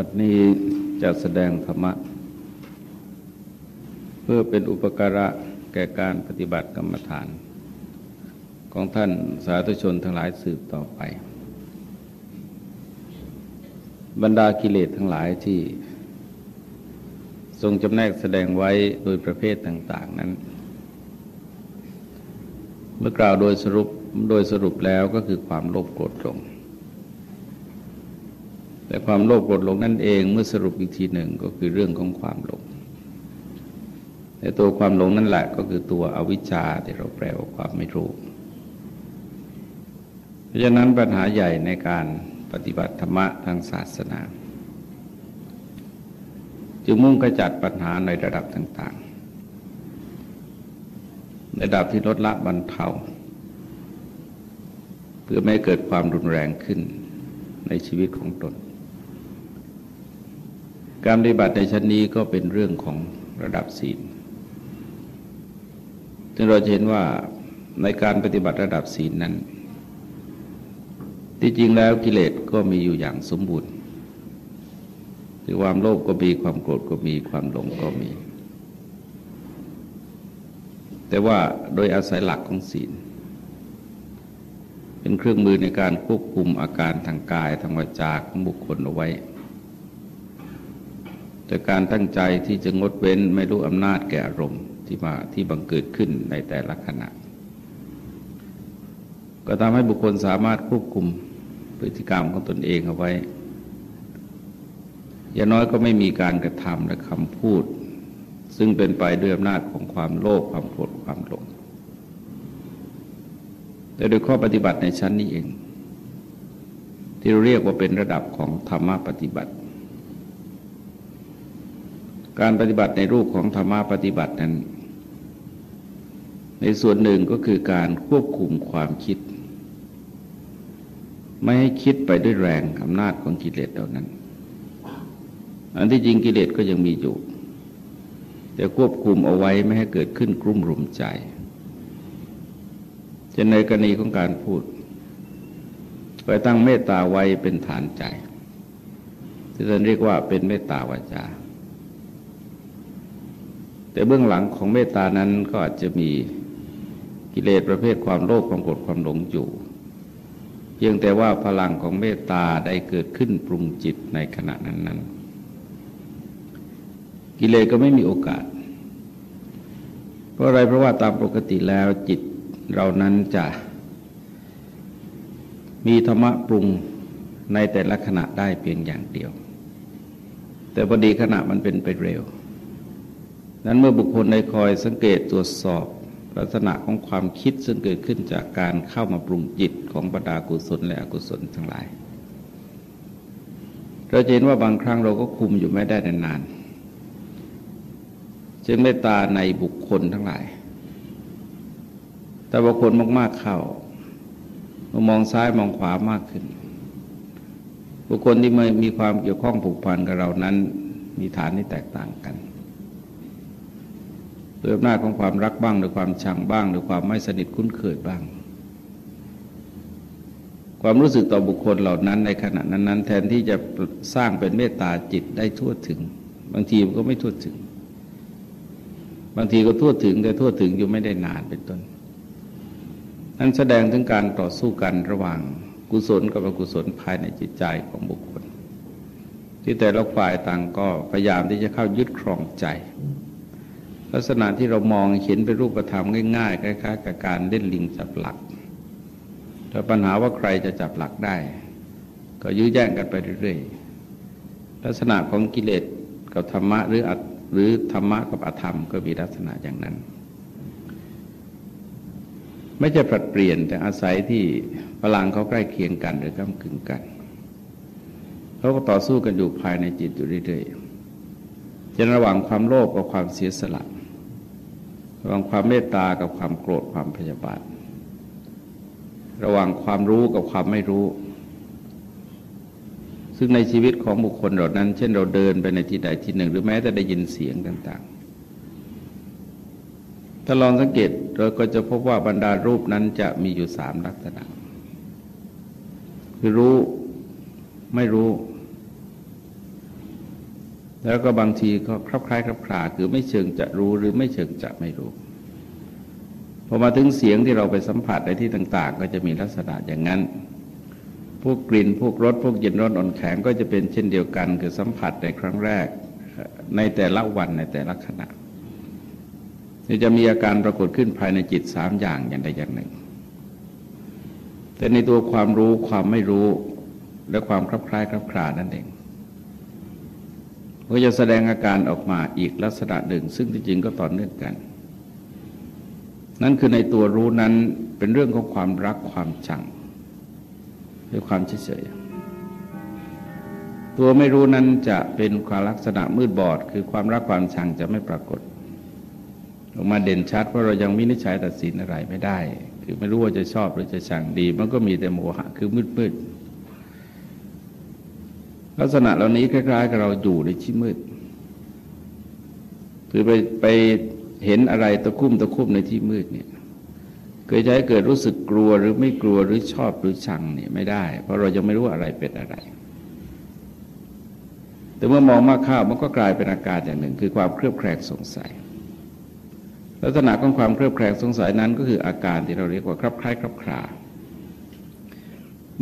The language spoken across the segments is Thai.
บัดนี้จะแสดงธรรมะ เพื่อเป็นอุปการะแก่การปฏิบัติกรรมฐาน ของท่านสาธุชนทั้งหลายสืบต่อไป บรรดากิเลสทั้งหลายที่ทรงจำแนกแสดงไว้โดยประเภทต่าง ๆ นั้น เมื่อกล่าวโดยสรุปโดยสรุปแล้วก็คือความโลภโกรธหลง แต่ความโลภโกรธหลงนั่นเองเมื่อสรุปอีกทีหนึ่งก็คือเรื่องของความหลงแต่ตัวความหลงนั่นแหละก็คือตัวอวิชชาที่เราแปลว่าความไม่รู้ เพราะฉะนั้นปัญหาใหญ่ในการปฏิบัติธรรมะทางศาสนา จึงมุ่งกระจัดปัญหาในระดับต่างๆ ระดับที่ลดละบรรเทา เพื่อไม่เกิดความรุนแรงขึ้นในชีวิตของตน การปฏิบัติในชั้นนี้ก็เป็นเรื่องของระดับศีลซึ่งเราจะเห็นว่าในการปฏิบัติระดับศีลนั้น ที่จริงแล้วกิเลสก็มีอยู่อย่างสมบูรณ์คือความโลภก็มีความโกรธก็มีความหลงก็มี แต่ว่าโดยอาศัยหลักของศีล เป็นเครื่องมือในการควบคุมอาการทางกายทางวาจาของบุคคลเอาไว้ แต่การตั้งใจที่จะงดเว้นไม่รู้อำนาจแก่อารมณ์ที่มาที่บังเกิดขึ้นในแต่ละขณะ ก็ทำให้บุคคลสามารถควบคุมพฤติกรรมของตนเองเอาไว้ อย่างน้อยก็ไม่มีการกระทำและคำพูด ซึ่งเป็นไปด้วยอำนาจของความโลภความโกรธความหลงแต่โดยข้อปฏิบัติในชั้นนี้เอง ที่เราเรียกว่าเป็นระดับของธรรมปฏิบัติ การปฏิบัติในรูปของธรรมะปฏิบัตินั้น ในส่วนหนึ่งก็คือการควบคุมความคิด ไม่ให้คิดไปด้วยแรงอำนาจของกิเลสเหล่านั้น อันที่จริงกิเลสก็ยังมีอยู่ แต่ควบคุมเอาไว้ไม่ให้เกิดขึ้นกลุ่มรุมใจเช่นในกรณีของการพูดไปตั้งเมตตาไว้เป็นฐานใจที่เราเรียกว่าเป็นเมตตาวาจา แต่เบื้องหลังของเมตานั้นก็อาจจะมีกิเลสประเภทความโลภความโกรธความหลงอยู่ เพียงแต่ว่าพลังของเมตตาได้เกิดขึ้นปรุงจิตในขณะนั้นนั้นกิเลสก็ไม่มีโอกาส เพราะอะไรเพราะว่าตามปกติแล้วจิตเรานั้นจะมีธรรมะปรุงในแต่ละขณะได้เพียงอย่างเดียว แต่พอดีขณะมันเป็นไปเร็ว นั้นเมื่อบุคคลได้คอยสังเกตตรวจสอบลักษณะของความคิดซึ่งเกิดขึ้นจากการเข้ามาปรุงจิตของบรรดากุศลและอกุศลทั้งหลาย เราเห็นว่าบางครั้งเราก็คุมอยู่ไม่ได้นานๆจึงเมตตาในบุคคลทั้งหลาย แต่บุคคลมากๆเข้ามองซ้ายมองขวามากขึ้น บุคคลที่ไม่มีความเกี่ยวข้องผูกพันกับเรานั้นมีฐานที่แตกต่างกัน โดยอำนาจของความรักบ้างหรือความชังบ้าง หรือความไม่สนิทคุ้นเคยบ้าง ความรู้สึกต่อบุคคลเหล่านั้นในขณะนั้นๆ แทนที่จะสร้างเป็นเมตตาจิตได้ทั่วถึง บางทีมันก็ไม่ทั่วถึง บางทีก็ทั่วถึงแต่ทั่วถึงอยู่ไม่ได้นานเป็นต้นนั้นแสดงถึงการต่อสู้กันระหว่างกุศลกับอกุศลภายในจิตใจของบุคคล ที่แต่ละฝ่ายต่างก็พยายามที่จะเข้ายึดครองใจ ลักษณะที่เรามองเห็นเป็นรูปธรรมง่ายๆคล้ายๆกับการเล่นลิงจับหลักแต่ปัญหาว่าใครจะจับหลักได้ ก็ยื้อแย่งกันไปเรื่อยๆลักษณะของกิเลสกับธรรมะหรือหรือธรรมะกับอธรรมก็มีลักษณะอย่างนั้น ไม่จะผลัดเปลี่ยนแต่อาศัยที่พลังเขาใกล้เคียงกันหรือก้ากึ่งกันเขาก็ต่อสู้กันอยู่ภายในจิตอยู่เรื่อยๆจะระหว่างความโลภกับความเสียสละ ระหว่างความเมตตากับความโกรธความพยาบาท ระหว่างความรู้กับความไม่รู้ ซึ่งในชีวิตของบุคคลเหล่านั้น เช่นเราเดินไปในที่ใดที่หนึ่ง หรือแม้แต่ได้ยินเสียงต่าง ๆ ถ้าลองสังเกตเราก็จะพบว่าบรรดารูปนั้นจะมีอยู่สามลักษณะ คือรู้ไม่รู้ แล้วก็บางทีก็คลับคล้ายคลับคลาคือไม่เชิงจะรู้หรือไม่เชิงจะไม่รู้พอมาถึงเสียงที่เราไปสัมผัสในที่ต่าง ๆ ก็จะมีลักษณะอย่างนั้น พวกกลิ่นพวกรสพวกเย็นร้อนอ่อนแข็งก็จะเป็นเช่นเดียวกันคือสัมผัสในครั้งแรกในแต่ละวันในแต่ละขณะจะมีอาการปรากฏขึ้นภายในจิตสามอย่างอย่างใดอย่างหนึ่ง แต่ในตัวความรู้ความไม่รู้และความคลับคล้ายคลับคลานั่นเอง ก็จะแสดงอาการออกมาอีกลักษณะหนึ่ง ซึ่งจริงๆก็ต่อเนื่องกัน นั่นคือในตัวรู้นั้นเป็นเรื่องของความรักความชังหรือความเฉยๆตัวไม่รู้นั้นจะเป็นความลักษณะมืดบอด คือความรักความชังจะไม่ปรากฏ ออกมาเด่นชัดเพราะเรายังมินิจฉัยตัดสินอะไรไม่ได้ คือไม่รู้ว่าจะชอบหรือจะชังดี มันก็มีแต่โมหะคือมืดมืด ลักษณะเหล่านี้คล้ายๆกับเราอยู่ในที่มืด คือไปไปเห็นอะไรตะคุ่มตะคุ่มในที่มืดเนี่ยเกิดใจเกิดรู้สึกกลัวหรือไม่กลัวหรือชอบหรือชังเนี่ยไม่ได้ เพราะเรายังไม่รู้อะไรเป็นอะไร แต่เมื่อมองมากข้าวมันก็กลายเป็นอาการอย่างหนึ่ง คือความเครือบแคลงสงสัย ลักษณะของความเครือบแคลงสงสัยนั้นก็คืออาการที่เราเรียกว่าคลับคล้ายคลับคลา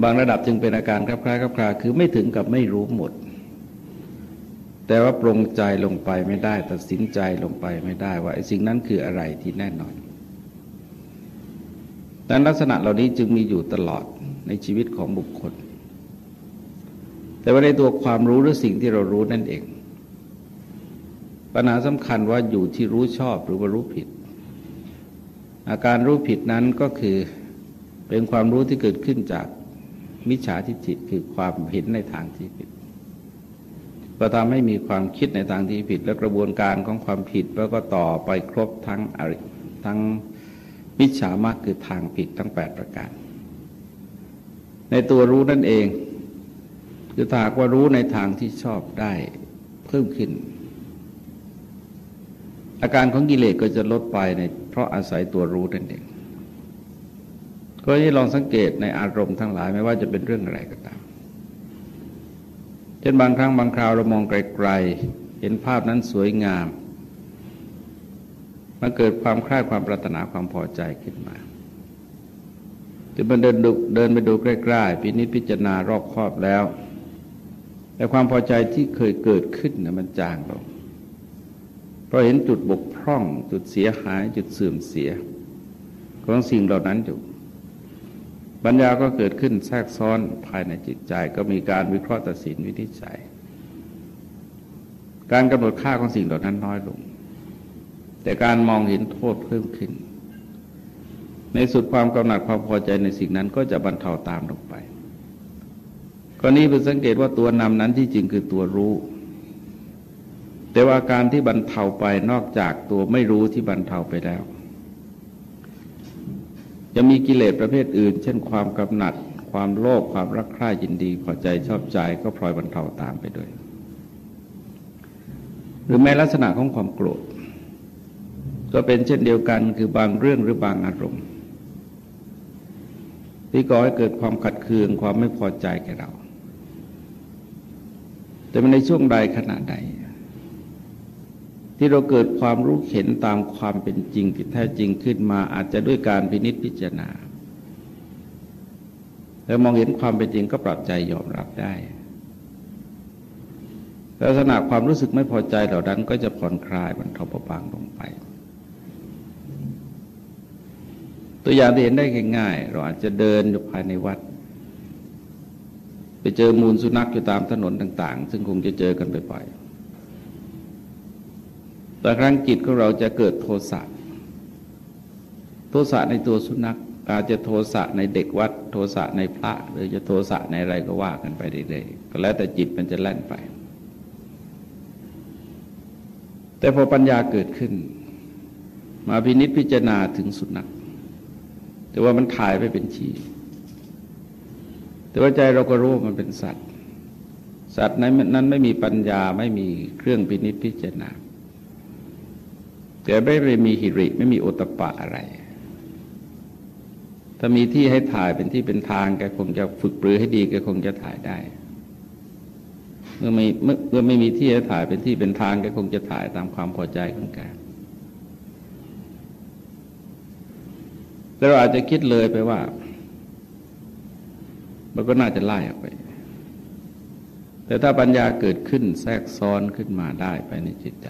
บางระดับจึงเป็นอาการคลับคล้ายคลับคลาคือไม่ถึงกับไม่รู้หมด แต่ว่าปรงใจลงไปไม่ได้ ตัดสินใจลงไปไม่ได้ว่าไอ้สิ่งนั้นคืออะไรที่แน่นอนดังลักษณะเหล่านี้จึงมีอยู่ตลอดในชีวิตของบุคคล แต่ว่าในตัวความรู้หรือสิ่งที่เรารู้นั่นเอง ปัญหาสำคัญว่าอยู่ที่รู้ชอบหรือว่ารู้ผิด อาการรู้ผิดนั้นก็คือเป็นความรู้ที่เกิดขึ้นจาก มิจฉาทิฏฐิคือความเห็นในทางที่ผิด ก็ทำให้มีความคิดในทางที่ผิด และกระบวนการของความผิดแล้วก็ต่อไปครบทั้งทั้งมิจฉามากคือทางผิดทั้งแปดประการ ในตัวรู้นั่นเองคือถ้าว่ารู้ในทางที่ชอบได้เพิ่มขึ้น อาการของกิเลสก็จะลดไปในเพราะอาศัยตัวรู้นั่นเอง ก็ให้ลองสังเกตในอารมณ์ทั้งหลายไม่ว่าจะเป็นเรื่องอะไรก็ตามเช่นบางครั้งบางคราวเรามองไกลๆเห็นภาพนั้นสวยงามมันเกิดความคลายความปรารถนาความพอใจขึ้นมาแต่มันเดินดูเดินไปดูใกล้ๆพินิจพิจารณารอบครอบแล้ว แต่ความพอใจที่เคยเกิดขึ้นนะมันจางลงเพราะเห็นจุดบกพร่อง จุดเสียหาย จุดเสื่อมเสีย ของสิ่งเหล่านั้นอยู่ ปัญญาก็เกิดขึ้นแทรกซ้อนภายในจิตใจ ก็มีการวิเคราะห์ตัดสินวินิจฉัยการกำหนดค่าของสิ่งเหล่านั้นน้อยลง แต่การมองเห็นโทษเพิ่มขึ้น ในสุดความกำหนัดความพอใจในสิ่งนั้นก็จะบรรเทาตามลงไปกรณีเป็นสังเกตว่าตัวนำนั้นที่จริงคือตัวรู้ แต่ว่าการที่บรรเทาไปนอกจากตัวไม่รู้ที่บรรเทาไปแล้ว จะมีกิเลสประเภทอื่น เช่นความกำหนัด ความโลภความรักใคร่ยินดีพอใจชอบใจก็พลอยบรรเทาตามไปด้วย หรือแม้ลักษณะของความโกรธ ก็เป็นเช่นเดียวกันคือบางเรื่องหรือบางอารมณ์ ที่ก่อให้เกิดความขัดเคืองความไม่พอใจแก่เรา แต่ในช่วงใดขณะใด ที่เราเกิดความรู้เห็นตามความเป็นจริงที่แท้จริงขึ้นมาอาจจะด้วยการพินิจพิจารณา แล้วมองเห็นความเป็นจริงก็ปรับใจยอมรับได้ ลักษณะความรู้สึกไม่พอใจเหล่านั้นก็จะผ่อนคลายมันเทาเบาบางลงไป ตัวอย่างที่เห็นได้ง่ายๆเราอาจจะเดินอยู่ภายในวัด ไปเจอมูลสุนัขอยู่ตามถนนต่าง ๆ ซึ่งคงจะเจอกันบ่อยๆ แต่ครั้งจิตของเราจะเกิดโทสะ โทสะในตัวสุนัขอาจจะโทสะในเด็กวัด โทสะในพระ หรือจะโทสะในอะไรก็ว่ากันไปเรื่อยๆก็แล้วแต่จิตมันจะแล่นไป แต่พอปัญญาเกิดขึ้น มาพินิษพิจารณาถึงสุนัขแต่ว่ามันถ่ายไปเป็นชีแต่ว่าใจเราก็รู้ว่ามันเป็นสัตว์ สัตว์นั้นนั้นไม่มีปัญญาไม่มีเครื่องพินิจพิจารณา แต่ไม่ได้มีหิริไม่มีโอตปะอะไร ถ้ามีที่ให้ถ่ายเป็นที่เป็นทางแกคงจะฝึกปรือให้ดีแกคงจะถ่ายได้ เมื่อไม่เมื่อไม่มีที่จะถ่ายเป็นที่เป็นทางแกคงจะถ่ายตามความพอใจของแกแต่เราอาจจะคิดเลยไปว่า มันก็น่าจะไล่ออกไป แต่ถ้าปัญญาเกิดขึ้นแทรกซ้อนขึ้นมาได้ไปในจิตใจ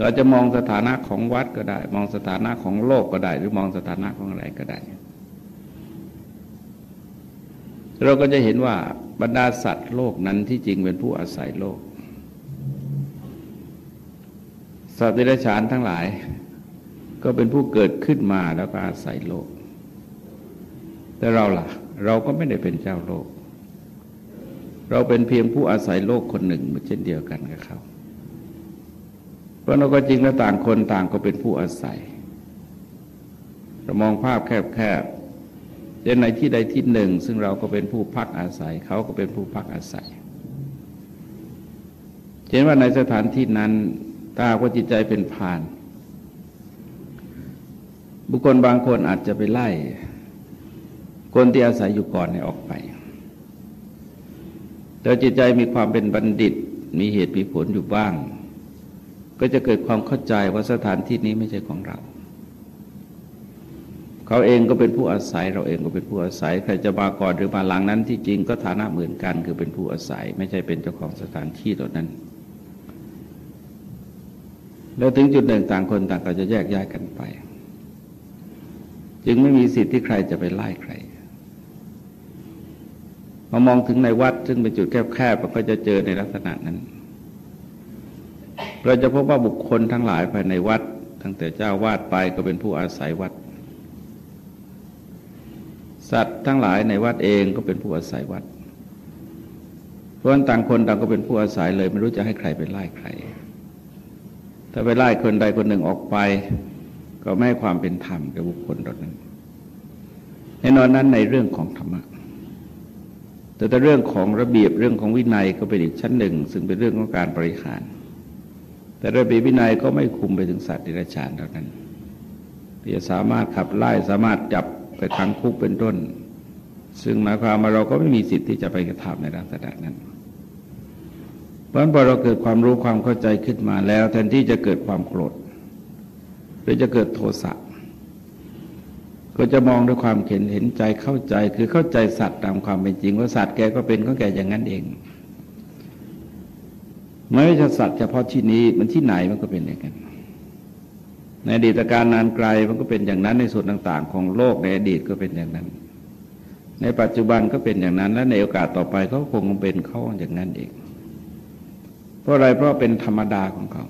เราจะมองสถานะของวัดก็ได้ มองสถานะของโลกก็ได้ หรือมองสถานะของอะไรก็ได้ เราก็จะเห็นว่าบรรดาสัตว์โลกนั้นที่จริงเป็นผู้อาศัยโลก สัตว์เดรัจฉานทั้งหลาย ก็เป็นผู้เกิดขึ้นมาแล้วก็อาศัยโลก แต่เราล่ะ เราก็ไม่ได้เป็นเจ้าโลก เราเป็นเพียงผู้อาศัยโลกคนหนึ่งเช่นเดียวกันกับเขา เพราะเราก็จริงแล้วต่างคนต่างก็เป็นผู้อาศัยเรามองภาพแคบๆเช่นในที่ใดที่หนึ่ง ซึ่งเราก็เป็นผู้พักอาศัย เขาก็เป็นผู้พักอาศัยเช่นว่าในสถานที่นั้นถ้าว่าจิตใจเป็นผ่าน บุคคลบางคนอาจจะไปไล่ คนที่อาศัยอยู่ก่อนให้ออกไป แต่จิตใจมีความเป็นบัณฑิต มีเหตุมีผลอยู่บ้าง ก็จะเกิดความเข้าใจว่าสถานที่นี้ไม่ใช่ของเรา เขาเองก็เป็นผู้อาศัย เราเองก็เป็นผู้อาศัยใครจะมาก่อนหรือมาหลังนั้นที่จริงก็ฐานะเหมือนกัน คือเป็นผู้อาศัย ไม่ใช่เป็นเจ้าของสถานที่เหล่านั้น แล้วถึงจุดหนึ่งต่างคนต่างก็จะแยกย้ายกันไป จึงไม่มีสิทธิ์ที่ใครจะไปไล่ใครมามองถึงในวัดซึ่งเป็นจุดแคบๆก็จะเจอในลักษณะนั้น เราจะพบว่าบุคคลทั้งหลายภายในวัด ตั้งแต่เจ้าวาดไปก็เป็นผู้อาศัยวัด สัตว์ทั้งหลายในวัดเองก็เป็นผู้อาศัยวัด เพราะฉะนั้นต่างคนต่างก็เป็นผู้อาศัยเลย ไม่รู้จะให้ใครไปไล่ใคร ถ้าไปไล่คนใดคนหนึ่งออกไป ก็ไม่ให้ความเป็นธรรมกับบุคคลเหล่านั้นแน่นอนนั้นในเรื่องของธรรมะแต่แต่เรื่องของระเบียบเรื่องของวินัยก็เป็นอีกชั้นหนึ่ง ซึ่งเป็นเรื่องของการบริหาร แต่ระเบียบวินัยก็ไม่คุมไปถึงสัตว์ดิรัจฉานเท่านั้นที่จะสามารถขับไล่สามารถจับไปขังคุกเป็นต้น ซึ่งหมายความว่าเราก็ไม่มีสิทธิ์ที่จะไปกระทำในลักษณะนั้นเพราะฉะนั้นพอเราเกิดความรู้ความเข้าใจขึ้นมาแล้ว แทนที่จะเกิดความโกรธหรือจะเกิดโทสะก็จะมองด้วยความเห็นเห็นใจเข้าใจคือเข้าใจสัตว์ตามความเป็นจริงว่าสัตว์แกก็เป็นของแกอย่างนั้นเอง ไม่ใช่สัตว์เฉพาะที่นี้มันที่ไหนมันก็เป็นอย่างนั้นในอดีตการนานไกลมันก็เป็นอย่างนั้นในส่วนต่างๆ ของโลกในอดีตก็เป็นอย่างนั้น ในปัจจุบันก็เป็นอย่างนั้น และในโอกาสต่อไปเขาคงเป็นเขาอย่างนั้นเองเพราะอะไรเพราะเป็นธรรมดาของเขา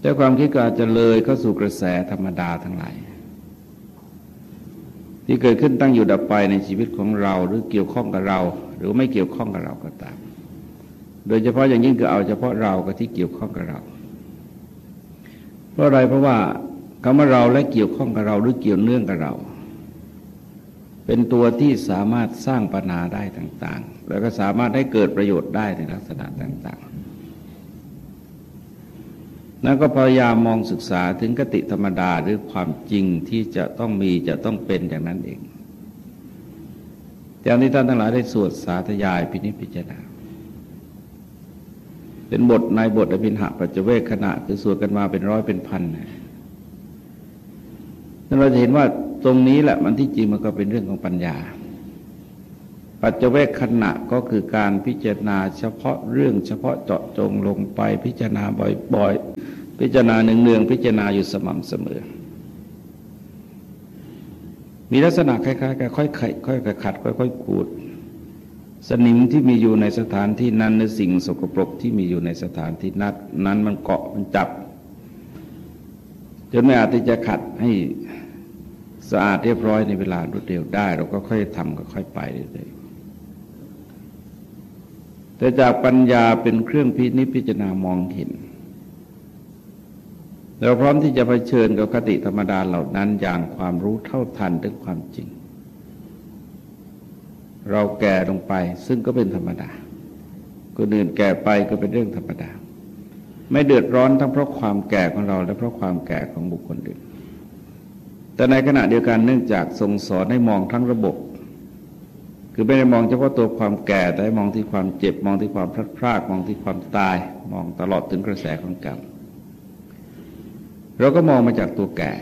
แต่ความคิดก็อาจจะเลยเข้าสู่กระแสธรรมดาทั้งหลายที่เกิดขึ้นตั้งอยู่ดับไปในชีวิตของเราหรือเกี่ยวข้องกับเรา หรือไม่เกี่ยวข้องกับเราก็ตาม โดยเฉพาะอย่างยิ่งคือเอาเฉพาะเรากับที่เกี่ยวข้องกับเรา เพราะอะไรเพราะว่าคำว่าเราและเกี่ยวข้องกับเราหรือเกี่ยวเนื่องกับเรา เป็นตัวที่สามารถสร้างปัญหาได้ต่าง ๆ แล้วก็สามารถให้เกิดประโยชน์ได้ในลักษณะต่างๆแล้วก็พยายามมองศึกษาถึงกติธรรมดาหรือความจริงที่จะต้องมีจะต้องเป็นอย่างนั้นเองอย่างที่ท่านทั้งหลายได้สวดสาธยายพินิจพิจารณา เป็นบทในบทอภินหะปัจเจเวกขณะคือสวดกันมาเป็นร้อยเป็นพันนั้นเราจะเห็นว่าตรงนี้แหละมันที่จริงมันก็เป็นเรื่องของปัญญา ปัจเจเวกขณะก็คือการพิจารณาเฉพาะเรื่องเฉพาะเจาะจงลงไปพิจารณาบ่อยๆ พิจารณาเนืองๆพิจารณาอยู่สม่ำเสมอ มีลักษณะคล้ายๆกับค่อยๆค่อยๆขัดค่อยๆขูด สนิมที่มีอยู่ในสถานที่นั้นหรือสิ่งสกปรกที่มีอยู่ในสถานที่นัดนั้นมันเกาะมันจับ จนไม่อาจที่จะขัดให้สะอาดเรียบร้อยในเวลารวดเร็วได้ เราก็ค่อยทำก็ค่อยไปเรื่อยๆแต่จากปัญญาเป็นเครื่องพินิจพิจารณามองเห็นเราพร้อมที่จะเผชิญกับคติธรรมดาเหล่านั้นอย่างความรู้เท่าทันถึงความจริง เราแก่ลงไปซึ่งก็เป็นธรรมดาคนอื่นแก่ไปก็เป็นเรื่องธรรมดา ไม่เดือดร้อนทั้งเพราะความแก่ของเรา และเพราะความแก่ของบุคคลอื่น แต่ในขณะเดียวกันเนื่องจากทรงสอนให้มองทั้งระบบ คือไม่ได้มองเฉพาะตัวความแก่แต่มองที่ความเจ็บมองที่ความพลาดพลาดมองที่ความตาย มองตลอดถึงกระแสของกรรมเราก็มองมาจากตัวแก่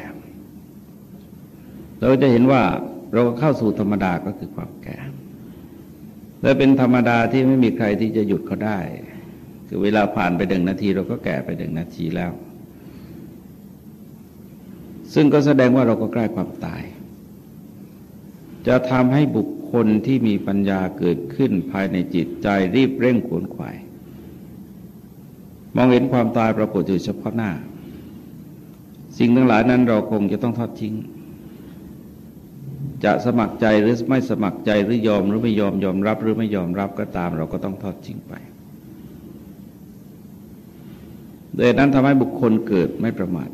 เราจะเห็นว่าเราเข้าสู่ธรรมดาก็คือความแก่ และเป็นธรรมดาที่ไม่มีใครที่จะหยุดเขาได้ คือเวลาผ่านไปหนึ่งนาทีเราก็แก่ไปหนึ่งนาทีแล้ว ซึ่งก็แสดงว่าเราก็ใกล้ความตาย จะทำให้บุคคลที่มีปัญญาเกิดขึ้นภายในจิตใจรีบเร่งขวนขวาย มองเห็นความตายปรากฏอยู่เฉพาะหน้า สิ่งทั้งหลายนั้นเราคงจะต้องทอดทิ้ง จะสมัครใจหรือไม่สมัครใจหรือยอมหรือไม่ยอมยอมรับหรือไม่ยอมรับก็ตาม เราก็ต้องทอดทิ้งไปโดยนั้นทำให้บุคคลเกิดไม่ประมาท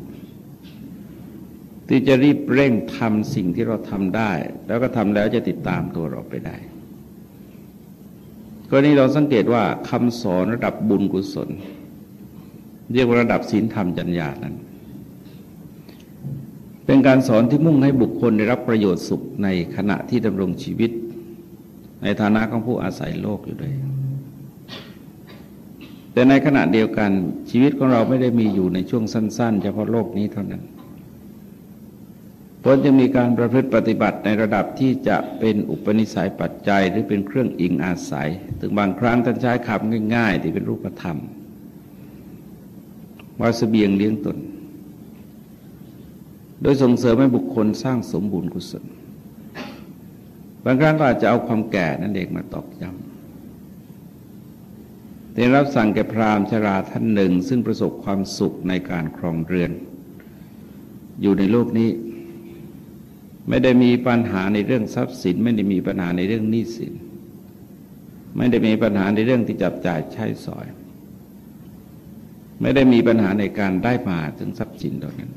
ที่จะรีบเร่งทำสิ่งที่เราทำได้ แล้วก็ทำแล้วจะติดตามตัวเราไปได้กรณีเราสังเกตว่าคำสอนระดับบุญกุศล เรียกว่าระดับศีลธรรมจัญญานั้น เป็นการสอนที่มุ่งให้บุคคลได้รับประโยชน์สุขในขณะที่ดำรงชีวิต ในฐานะของผู้อาศัยโลกอยู่ด้วยแต่ในขณะเดียวกันชีวิตของเราไม่ได้มีอยู่ในช่วงสั้น ๆ เฉพาะโลกนี้เท่านั้นเพราะจะมีการประพฤติปฏิบัติในระดับที่จะเป็นอุปนิสัยปัจจัยหรือเป็นเครื่องอิงอาศัย ถึงบางครั้งท่านใช้คำง่าย ๆ ที่เป็นรูปธรรม ว่าสเสบียงเลี้ยงตน โดยส่งเสริมให้บุคคลสร้างสมบูรณ์กุศล บางครั้งก็อาจจะเอาความแก่นั่นเองมาตอกย้ำได้รับสั่งแก่พราหมณ์ชราท่านหนึ่ง ซึ่งประสบความสุขในการครองเรือน อยู่ในโลกนี้ ไม่ได้มีปัญหาในเรื่องทรัพย์สิน ไม่ได้มีปัญหาในเรื่องหนี้สิน ไม่ได้มีปัญหาในเรื่องที่จับจ่ายใช้สอย ไม่ได้มีปัญหาในการได้มาถึงทรัพย์สินเหล่านั้น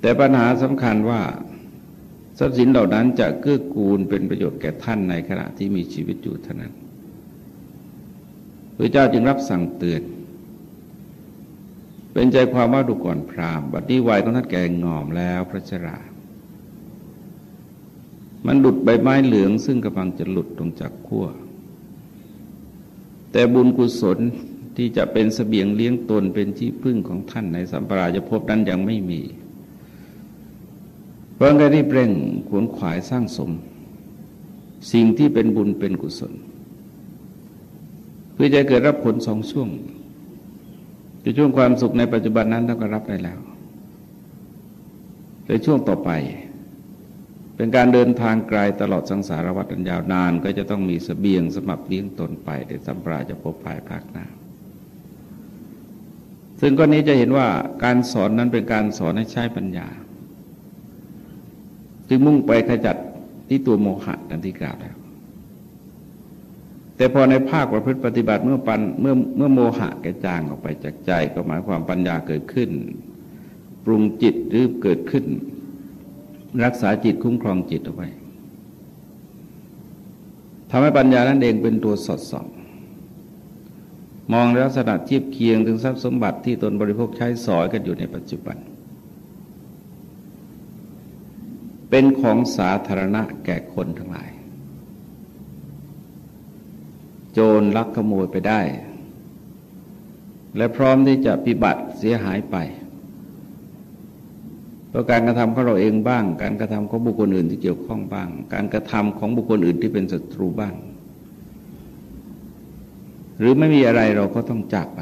แต่ปัญหาสำคัญว่าทรัพย์สินเหล่านั้นจะเกื้อกูลเป็นประโยชน์แก่ท่านในขณะที่มีชีวิตอยู่เท่านั้นพระเจ้าจึงรับสั่งเตือน เป็นใจความว่าดูก่อนพรามบัดนี้วัยของท่านแก่งอมแล้วพระชรา มันหลุดใบไม้เหลืองซึ่งกำลังจะหลุดลงจากขั้ว แต่บุญกุศลที่จะเป็นสเสบียงเลี้ยงตนเป็นที่พึ่งของท่านในสัมปราชภพนั้นยังไม่มี เพราะงั้นรีบเร่งขวนขวายสร้างสม สิ่งที่เป็นบุญเป็นกุศลเพื่อจะเกิดรับผลสองช่วงจะช่วงความสุขในปัจจุบันนั้นเราก็รับได้แล้ว แต่ช่วงต่อไป เป็นการเดินทางไกลตลอดสังสารวัฏอันยาวนาน ก็จะต้องมีสเสบียงสำหรับเลี้ยงตนไปในสัมปราจะพบภายภาคหน้าซึ่งก้อนนี้จะเห็นว่าการสอนนั้นเป็นการสอนให้ใช้ปัญญา จึงมุ่งไปขจัดที่ตัวโมหะดังที่กล่าวแล้ว แต่พอในภาคประพฤติปฏิบัติเมื่อปันเมื่อเมื่อโมหะแกจางออกไปจากใจ ก็หมายความปัญญาเกิดขึ้น ปรุงจิตหรือเกิดขึ้น รักษาจิตคุ้มครองจิตเอาไว้ทำให้ปัญญานั้นเองเป็นตัวสดส่อง มองลักษณะเทียบเคียงถึงทรัพย์สมบัติที่ตนบริโภคใช้สอยกันอยู่ในปัจจุบันเเป็นของสาธารณะแก่คนทั้งหลาย โจรลักขโมยไปได้ และพร้อมที่จะพิบัติเสียหายไปเพราะการกระทำของเราเองบ้าง การกระทำของบุคคลอื่นที่เกี่ยวข้องบ้าง การกระทำของบุคคลอื่นที่เป็นศัตรูบ้าง หรือไม่มีอะไรเราก็ต้องจากไป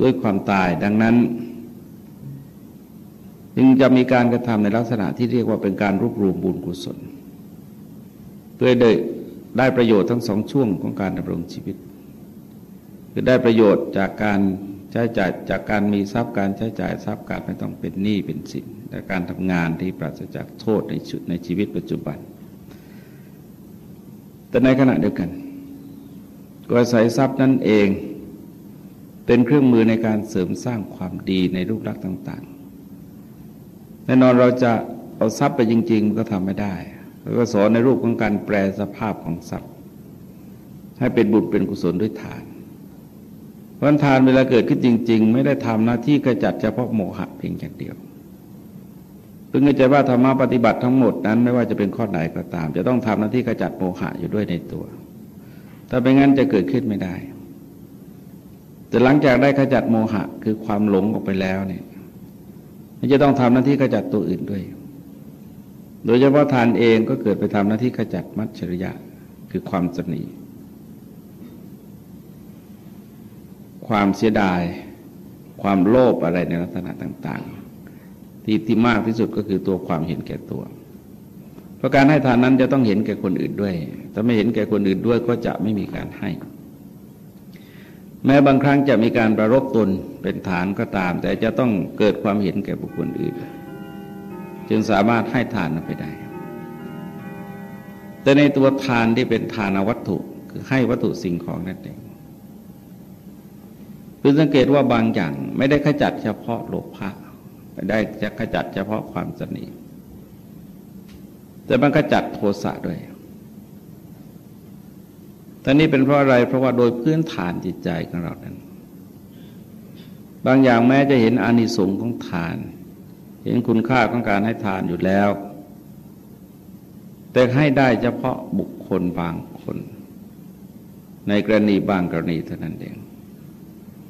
ด้วยความตายดังนั้น จึงจะมีการกระทำในลักษณะที่เรียกว่าเป็นการรวบรวมบุญกุศล เพื่อได้ได้ประโยชน์ทั้งสองช่วงของการดำรงชีวิต คือได้ประโยชน์จากการใช้จ่ายจากการมีทรัพย์การใช้จ่ายทรัพย์การไม่ต้องเป็นหนี้เป็นสินแต่การทำงานที่ปราศจากโทษในชุดในชีวิตปัจจุบัน แต่ในขณะเดียวกันก็อาศัยทรัพย์นั่นเอง เป็นเครื่องมือในการเสริมสร้างความดีในรูปลักษณ์ต่าง แน่นอนเราจะเอาทรัพย์ไปจริง ๆ ก็ทำไม่ได้ แล้วก็สอนในรูปของการแปลสภาพของทรัพย์ ให้เป็นบุญเป็นกุศลด้วยทานเพราะทานเวลาเกิดขึ้นจริง ๆ ไม่ได้ทำหน้าที่กระจัดเฉพาะโมหะเพียงอย่างเดียวไปพึงเข้าใจว่าธรรมะปฏิบัติทั้งหมดนั้นไม่ว่าจะเป็นข้อไหนก็ตาม จะต้องทำหน้าที่ขจัดโมหะอยู่ด้วยในตัว ถ้าเป็นงั้นจะเกิดขึ้นไม่ได้ แต่หลังจากได้ขจัดโมหะคือความหลงออกไปแล้วเนี่ย จะต้องทำหน้าที่ขจัดตัวอื่นด้วย โดยเฉพาะทานเองก็เกิดไปทำหน้าที่ขจัดมัจฉริยะคือความสนีความเสียดาย ความโลภอะไรในลักษณะต่าง ๆ ที่ที่มากที่สุดก็คือตัวความเห็นแก่ตัว เพราะการให้ทานนั้นจะต้องเห็นแก่คนอื่นด้วย ถ้าไม่เห็นแก่คนอื่นด้วยก็จะไม่มีการให้ แม้บางครั้งจะมีการประรบตนเป็นฐานก็ตาม แต่จะต้องเกิดความเห็นแก่บุคคลอื่น จึงสามารถให้ทานไปได้ แต่ในตัวทานที่เป็นทานวัตถุ คือให้วัตถุสิ่งของนั่นเองคือสังเกตว่าบางอย่างไม่ได้ขจัดเฉพาะโลภะไม่ได้จะขจัดเฉพาะความสนิทแต่มันขจัดโทสะด้วย ตอนนี้เป็นเพราะอะไรเพราะว่าโดยพื้นฐานจิตใจของเรานั้น บางอย่างแม้จะเห็นอานิสงส์ของทาน เห็นคุณค่าของการให้ทานอยู่แล้ว แต่ให้ได้เฉพาะบุคคลบางคน ในกรณีบางกรณีเท่านั้นเอง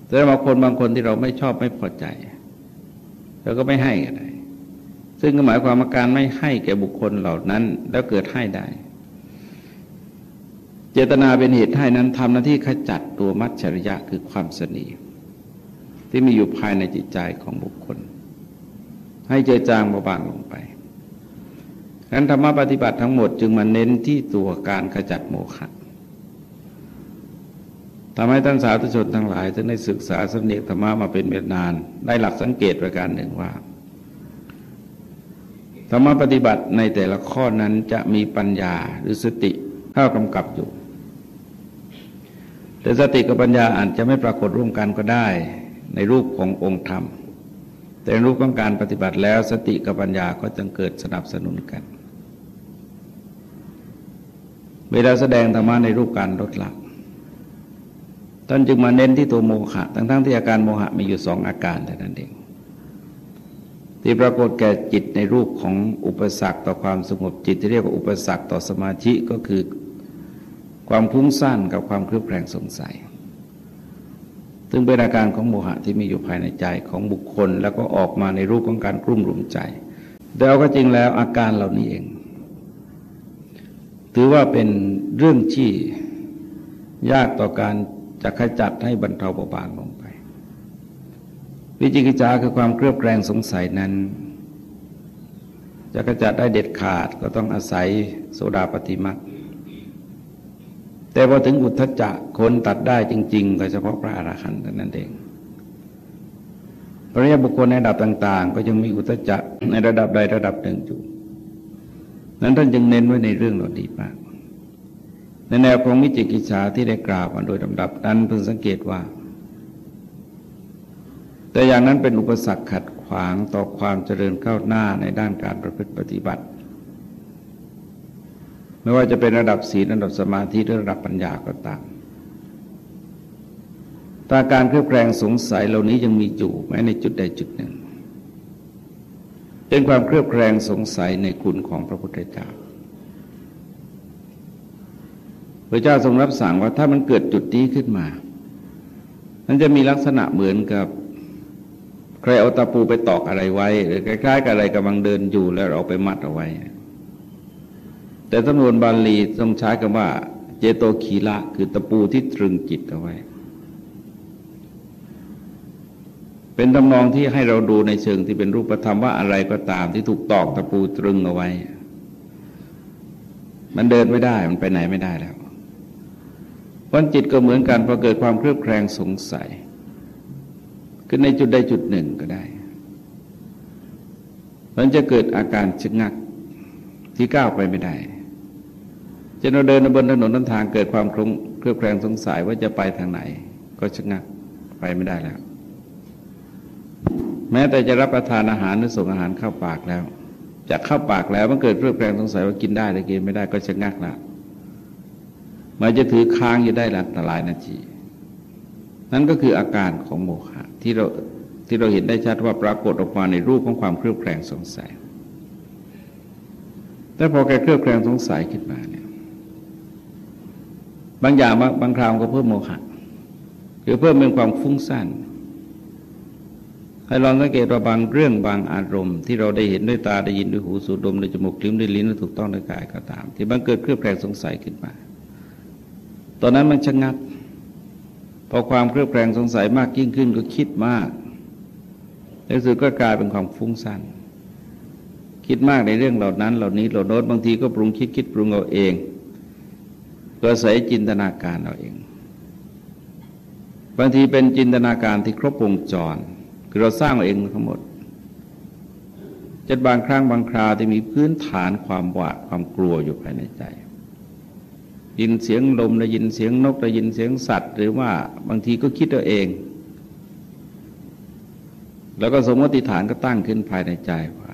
แต่บางคนบางคนที่เราไม่ชอบไม่พอใจเราก็ไม่ให้กันเลยซึ่งก็หมายความว่าการไม่ให้แก่บุคคลเหล่านั้น แล้วเกิดให้ได้ เจตนาเป็นเหตุให้นั้นทำหน้าที่ขจัดตัวมัจฉริยะคือความสนีที่มีอยู่ภายในจิตใจของบุคคล ให้เจอจางเบาบางลงไปนั้นธรรมะปฏิบัติทั้งหมดจึงมาเน้นที่ตัวการขจัดโมฆะทำให้ท่านสาธุชนทั้งหลายท่านได้ศึกษาสำเนียกธรรมะมาเป็นเวลานาน ได้หลักสังเกตประการหนึ่งว่าธรรมะปฏิบัติในแต่ละข้อนั้นจะมีปัญญาหรือสติเข้ากำกับอยู่ แต่สติกับปัญญาอาจจะไม่ปรากฏร่วมกันก็ได้ ในรูปขององค์ธรรม แต่ในรูปของการปฏิบัติแล้วสติกับปัญญาก็จะเกิดสนับสนุนกัน เวลาแสดงธรรมะในรูปการลดละท่านจึงมาเน้นที่ตัวโมหะ ทั้งทั้งที่อาการโมหะมีอยู่สองอาการแต่นั้นเอง ที่ปรากฏแก่จิตในรูปของอุปสรรคต่อความสงบจิตที่เรียกว่าอุปสรรคต่อสมาธิก็คือ ความพุ่งสั้นกับความเครือบแคลงสงสัยซึ่งเป็นอาการของโมหะที่มีอยู่ภายในใจของบุคคล แล้วก็ออกมาในรูปของการกลุ่มรุมใจ แต่เอาก็จริงแล้วอาการเหล่านี้เอง ถือว่าเป็นเรื่องที่ยากต่อการจะขจัดให้บรรเทาเบาบางลงไป วิจิกิจาคือความเครือบแคลงสงสัยนั้น จะขจัดได้เด็ดขาดก็ต้องอาศัยโสดาปฏิมา แต่พอถึงอุทธจักคนตัดได้จริงๆก็เฉพาะพระอรหันต์นั่นเองพระยาบุคคลในระดับต่าง ๆ ก็ยังมีอุทธจักในระดับใดระดับหนึ่งอยู่นั้นท่านจึงเน้นไว้ในเรื่องเหล่านี้มากในแนวของมิจิกิจฉาที่ได้กล่าวมาโดยลำดับนั้นเพิ่งสังเกตว่า แต่อย่างนั้นเป็นอุปสรรคขัดขวางต่อความเจริญก้าวหน้าในด้านการประพฤติปฏิบัติ ไม่ว่าจะเป็นระดับศีลระดับสมาธิหรือระดับปัญญาก็ตามตาการเครือบแคลงสงสัยเหล่านี้ยังมีอยู่แม้ในจุดใดจุดหนึ่ง เป็นความเครือบแคลงสงสัยในคุณของพระพุทธเจ้าพระเจ้าทรงรับสั่งว่าถ้ามันเกิดจุดนี้ขึ้นมา มันจะมีลักษณะเหมือนกับใครเอาตะปูไปตอกอะไรไว้ หรือคล้ายๆกับอะไรกำลังเดินอยู่แล้วเราไปมัดเอาไว้ แต่ตำนวนบาลีต้องใช้คำว่า เจโตขีละ คือตะปูที่ตรึงจิตเอาไว้ เป็นตำนองที่ให้เราดูในเชิงที่เป็นรูปธรรมว่าอะไรก็ตามที่ถูกตอกตะปูตรึงเอาไว้ มันเดินไม่ได้มันไปไหนไม่ได้แล้ววันจิตก็เหมือนกันพอเกิดความเครือบแคลงสงสัยขึ้นในจุดใดจุดหนึ่งก็ได้ มันจะเกิดอาการชะงักที่ก้าวไปไม่ได้ จะเราเดินบนถนนนั้นทางเกิดความคลุ้งเครือบแคลงสงสัยว่าจะไปทางไหน ก็ชะงักไปไม่ได้แล้ว แม้แต่จะรับประทานอาหารหรือส่งอาหารเข้าปากแล้วจะเข้าปากแล้วมันเกิดเครือบแคลงสงสัยว่ากินได้หรือกินไม่ได้ก็ชะงักล้วมันจะถือค้างอยู่ได้หลายนาทีนั่นก็คืออาการของโมฆะที่เราที่เราเห็นได้ชัดว่าปรากฏออกมาในรูปของความเครือบแคลงสงสัย แต่พอแกเครือบแคลงสงสัยขึ้นมาเนี่ยางอย่างบางคราวก็เพิ่มโมหะคือเพิ่มเป็นความฟุ้งซ่านให้ลองสังเกตว่าบางเรื่องบางอารมณ์ ที่เราได้เห็นด้วยตาได้ยินด้วยหูสูดดมด้วยจมูกลิ้มด้วยลิ้นและถูกต้องด้วยกายก็ตาม ที่บังเกิดเครือบแคลงสงสัยขึ้นมา ตอนนั้นมันชะงักพอความเครือบแคลงสงสัยมากยิ่งขึ้นก็คิดมากในสุดก็กลายเป็นความฟุ้งซ่านคิดมากในเรื่องเหล่านั้น เหล่านี้เหล่าโน้นบางทีก็ปรุงคิดคิดปรุงเอาเอง ก็ใส่จินตนาการเอาเอง บางทีเป็นจินตนาการที่ครบวงจร คือเราสร้างเองทั้งหมดจะบางครั้งบางคราวที่มีพื้นฐานความหวาดความกลัวอยู่ภายในใจยินเสียงลมได้ยินเสียงนกได้ยินเสียงสัตว์ หรือว่าบางทีก็คิดเอาเอง แล้วก็สมมติฐานก็ตั้งขึ้นภายในใจว่า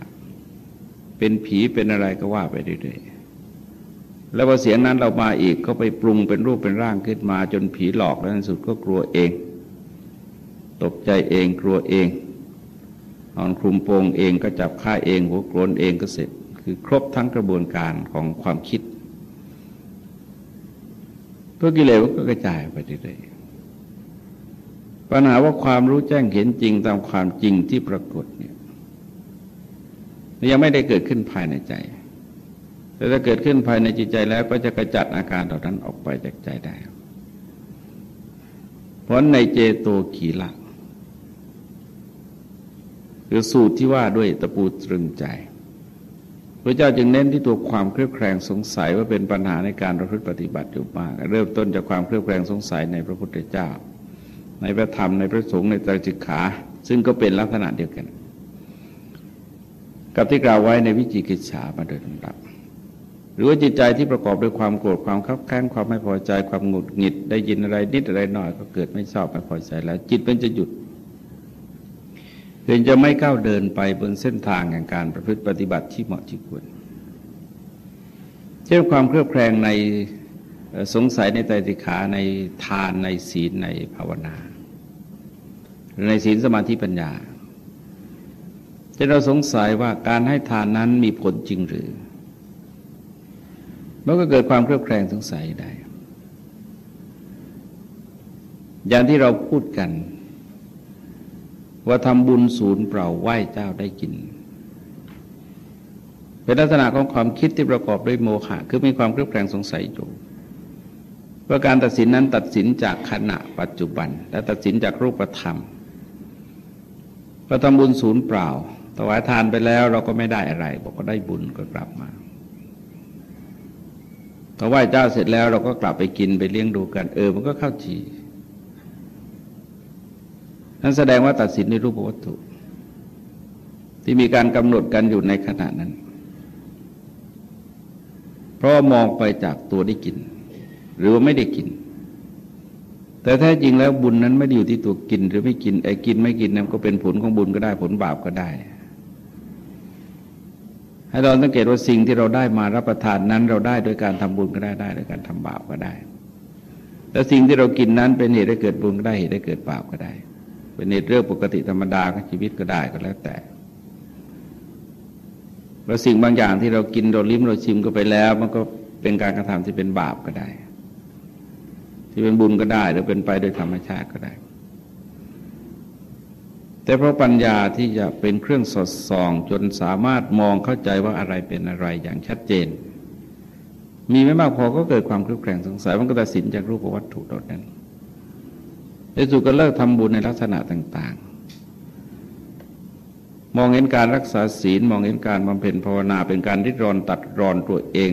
เป็นผีเป็นอะไรก็ว่าไปเรื่อย แล้วพอเสียงนั้นเรามาอีกก็ไปปรุงเป็นรูปเป็นร่างขึ้นมา จนผีหลอกแล้วในสุดก็กลัวเอง ตกใจเองกลัวเองนอนคลุมโปงเองก็จับฆ่าเองหัวโกรนเองก็เสร็จ คือครบทั้งกระบวนการของความคิดตัวกิเลสก็กระจายไปเรื่อยๆปัญหาว่าความรู้แจ้งเห็นจริงตามความจริงที่ปรากฏเนี่ยยังไม่ได้เกิดขึ้นภายในใจ แต่ถ้าเกิดขึ้นภายในจิตใจแล้วก็จะกระจัดอาการเหล่านั้นออกไปจากใจได้ เพราะในเจโตขีละคือสูตรที่ว่าด้วยตะปูตรึงใจพระเจ้าจึงเน้นที่ตัวความเครือบแคลงสงสัยว่าเป็นปัญหาในการประพฤติปฏิบัติอยู่มาก เริ่มต้นจากความเครือบแคลงสงสัยในพระพุทธเจ้า ในพระธรรมในพระสงฆ์ในใจจิกขา ซึ่งก็เป็นลักษณะเดียวกัน กับที่กล่าวไว้ในวิจิกิจฉามาโดยลำดับ หรือว่าจิตใจที่ประกอบด้วยความโกรธความขับแค้นความไม่พอใจความหงุดหงิด ได้ยินอะไรนิดอะไรหน่อยก็เกิดไม่ชอบไม่พอใจแล้ว จิตมันจะหยุดเพื่อจะไม่ก้าวเดินไปบนเส้นทางแห่งการประพฤติปฏิบัติที่เหมาะที่ควร เช่นความเครือบแคลงในสงสัยในใจติขาในทานในศีลในภาวนา ในศีลสมาธิปัญญาจะเราสงสัยว่าการให้ทานนั้นมีผลจริงหรือ มันก็เกิดความเครือบแคลงสงสัยได้ อย่างที่เราพูดกัน ว่าทำบุญศูนย์เปล่าไหว้เจ้าได้กิน เป็นลักษณะของความคิดที่ประกอบด้วยโมฆะคือมีความเครือบแคลงสงสัยอยู่ว่าการตัดสินนั้นตัดสินจากขณะปัจจุบัน และตัดสินจากรูปธรรมเพอทำบุญศูนย์เปล่าถวายทานไปแล้วเราก็ไม่ได้อะไร บอกก็ได้บุญก็กลับมา ถวายเจ้าเสร็จแล้วเราก็กลับไปกินไปเลี้ยงดูกันเออ มันก็เข้าทีนั้นแสดงว่าตัดสินในรูปวัตถุ ที่มีการกำหนดกันอยู่ในขณะนั้น เพราะมองไปจากตัวได้กิน หรือว่าไม่ได้กิน แต่แท้จริงแล้วบุญนั้นไม่ได้อยู่ที่ตัวกิน หรือไม่กินไอ้กินไม่กินนั้นก็เป็นผลของบุญก็ได้ผลบาปก็ได้ ให้เราสังเกตว่าสิ่งที่เราได้มารับประทานนั้นเราได้โดยการทำบุญก็ได้ได้โดยการทำบาปก็ได้ แล้วสิ่งที่เรากินนั้นเป็นเหตุให้เกิดบุญก็ได้เหตุให้เกิดบาปก็ได้ เป็นเหตุเรื่องปกติธรรมดาของชีวิตก็ได้ก็แล้วแต่แล้วสิ่งบางอย่างที่เรากินเราลิ้มเราชิมก็ไปแล้ว มันก็เป็นการกระทำที่เป็นบาปก็ได้ ที่เป็นบุญก็ได้หรือเป็นไปโดยธรรมชาติก็ได้ แต่เพราะปัญญาที่จะเป็นเครื่องสอดส่อง จนสามารถมองเข้าใจว่าอะไรเป็นอะไรอย่างชัดเจน มีไม่มากพอก็เกิดความคลุกแคลงสงสัยมันก็ตัดสินจากรูปวัตถุดนั้นในสุดก็เลิกทำบุญในลักษณะต่าง ๆ มองเห็นการรักษาศีลมองเห็นการบำเพ็ญภาวนาเป็นการริดรอนตัดรอนตัวเอง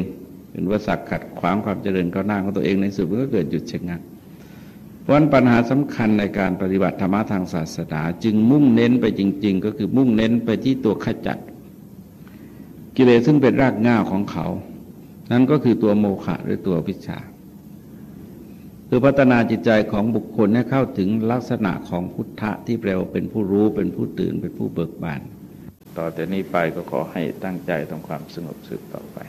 เป็นวัสักขัดขวางความเจริญก้าวหน้าของตัวเองในสุดมันก็เกิดหยุดชะงัก เพราะปัญหาสำคัญในการปฏิบัติธรรมะทางศาสนาจึงมุ่งเน้นไปจริง ๆ ก็คือมุ่งเน้นไปที่ตัวขจัด กิเลสซึ่งเป็นรากง่าของเขา นั่นก็คือตัวโมฆะหรือตัวพิชชาคือพัฒนาจิตใจของบุคคลให้เข้าถึงลักษณะของพุทธะที่แปลว่าเป็นผู้รู้เป็นผู้ตื่นเป็นผู้เบิกบาน ต่อแต่นี้ไปก็ขอให้ตั้งใจทำความสงบสุขต่อไป